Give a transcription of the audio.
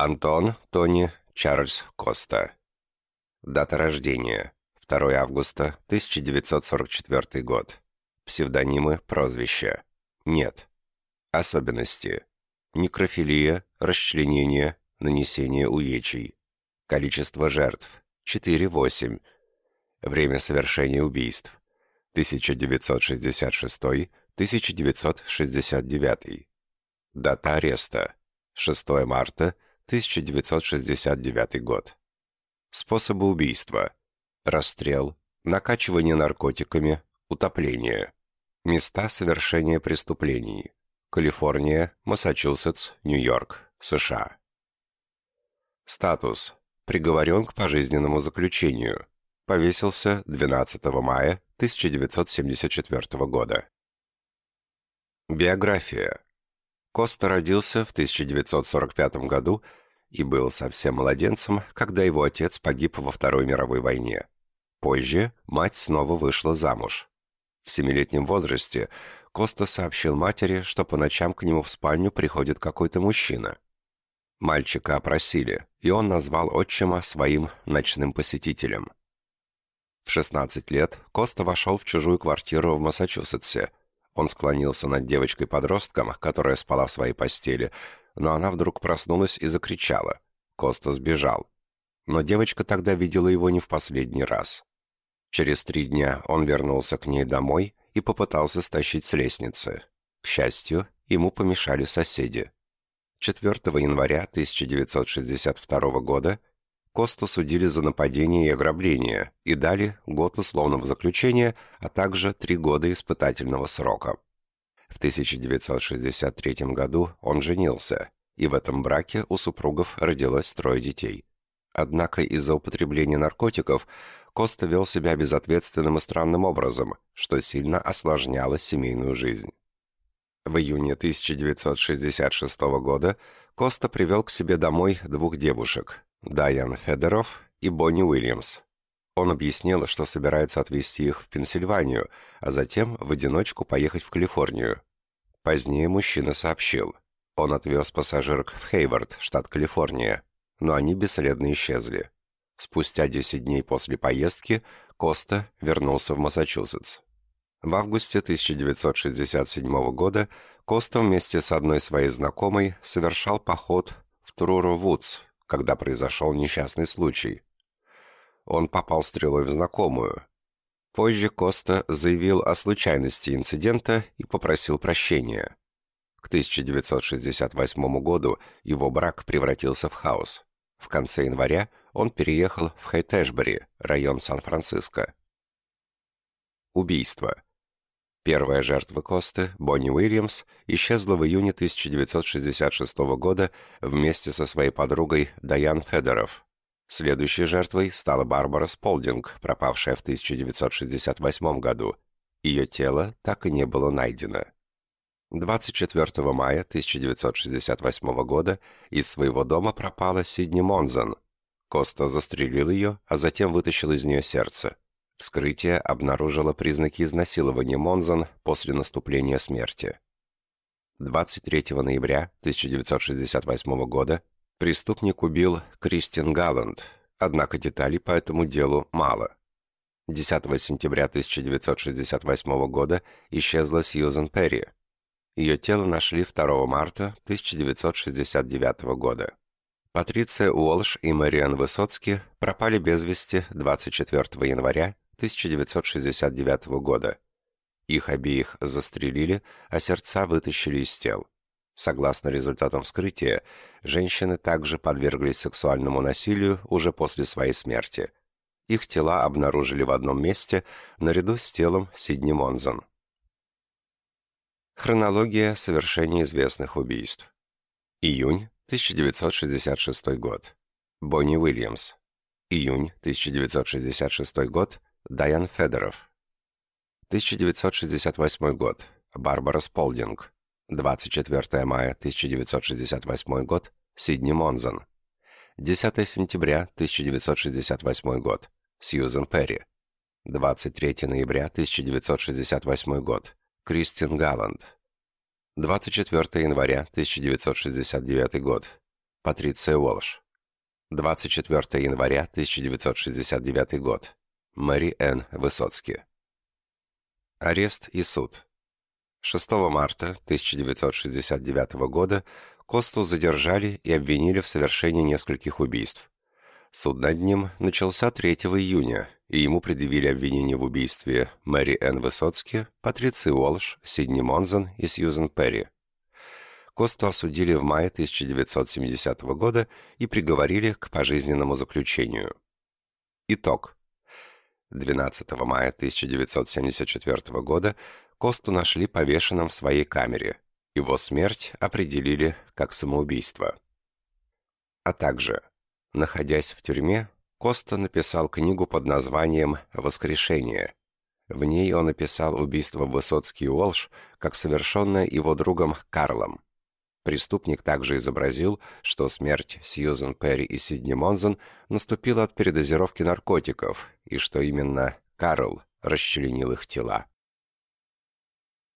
Антон Тони Чарльз Коста. Дата рождения. 2 августа 1944 год. Псевдонимы, прозвища. Нет. Особенности. Некрофилия, расчленение, нанесение увечий. Количество жертв. 4-8. Время совершения убийств. 1966-1969. Дата ареста. 6 марта 1969 год. Способы убийства. Расстрел, накачивание наркотиками, утопление. Места совершения преступлений. Калифорния, Массачусетс, Нью-Йорк, США. Статус. Приговорен к пожизненному заключению. Повесился 12 мая 1974 года. Биография. Коста родился в 1945 году и был совсем младенцем, когда его отец погиб во Второй мировой войне. Позже мать снова вышла замуж. В семилетнем возрасте Коста сообщил матери, что по ночам к нему в спальню приходит какой-то мужчина. Мальчика опросили, и он назвал отчима своим ночным посетителем. В 16 лет Коста вошел в чужую квартиру в Массачусетсе. Он склонился над девочкой-подростком, которая спала в своей постели, но она вдруг проснулась и закричала. Коста сбежал. Но девочка тогда видела его не в последний раз. Через три дня он вернулся к ней домой и попытался стащить с лестницы. К счастью, ему помешали соседи. 4 января 1962 года Косту судили за нападение и ограбление и дали год условного заключения, а также три года испытательного срока. В 1963 году он женился, и в этом браке у супругов родилось трое детей. Однако из-за употребления наркотиков Коста вел себя безответственным и странным образом, что сильно осложняло семейную жизнь. В июне 1966 года Коста привел к себе домой двух девушек – Дайан Федоров и Бонни Уильямс. Он объяснил, что собирается отвезти их в Пенсильванию, а затем в одиночку поехать в Калифорнию. Позднее мужчина сообщил. Он отвез пассажирок в Хейвард, штат Калифорния, но они бесследно исчезли. Спустя 10 дней после поездки Коста вернулся в Массачусетс. В августе 1967 года Коста вместе с одной своей знакомой совершал поход в Труро-Вудс, когда произошел несчастный случай. Он попал стрелой в знакомую. Позже Коста заявил о случайности инцидента и попросил прощения. К 1968 году его брак превратился в хаос. В конце января он переехал в Хейтэшбери, район Сан-Франциско. Убийство. Первая жертва Косты, Бонни Уильямс, исчезла в июне 1966 года вместе со своей подругой Дайан Федоров. Следующей жертвой стала Барбара Сполдинг, пропавшая в 1968 году. Ее тело так и не было найдено. 24 мая 1968 года из своего дома пропала Сидни Монзон. Коста застрелил ее, а затем вытащил из нее сердце. Вскрытие обнаружило признаки изнасилования Монзон после наступления смерти. 23 ноября 1968 года Преступник убил Кристин Галланд, однако деталей по этому делу мало. 10 сентября 1968 года исчезла Сьюзен Перри. Ее тело нашли 2 марта 1969 года. Патриция Уолш и Мариан Высоцкий пропали без вести 24 января 1969 года. Их обеих застрелили, а сердца вытащили из тел. Согласно результатам вскрытия, женщины также подверглись сексуальному насилию уже после своей смерти. Их тела обнаружили в одном месте наряду с телом Сидни Монзон. Хронология совершения известных убийств. Июнь 1966 год. Бонни Уильямс. Июнь 1966 год. Дайан Федоров. 1968 год. Барбара Сполдинг. 24 мая 1968 год, Сидни Монзон. 10 сентября 1968 год, Сьюзен Перри. 23 ноября 1968 год, Кристин Галланд. 24 января 1969 год, Патриция Уолш. 24 января 1969 год. Мэри Н. Высоцкий. Арест и суд. 6 марта 1969 года Косту задержали и обвинили в совершении нескольких убийств. Суд над ним начался 3 июня, и ему предъявили обвинение в убийстве Мэри Н. Высоцки, Патриции Уолш, Сидни Монзон и Сьюзен Перри. Косту осудили в мае 1970 года и приговорили к пожизненному заключению. Итог. 12 мая 1974 года Косту нашли повешенным в своей камере. Его смерть определили как самоубийство. А также, находясь в тюрьме, Коста написал книгу под названием «Воскрешение». В ней он описал убийство Высоцкий Уолш как совершенное его другом Карлом. Преступник также изобразил, что смерть Сьюзен Перри и Сидни Монзон наступила от передозировки наркотиков, и что именно Карл расчленил их тела.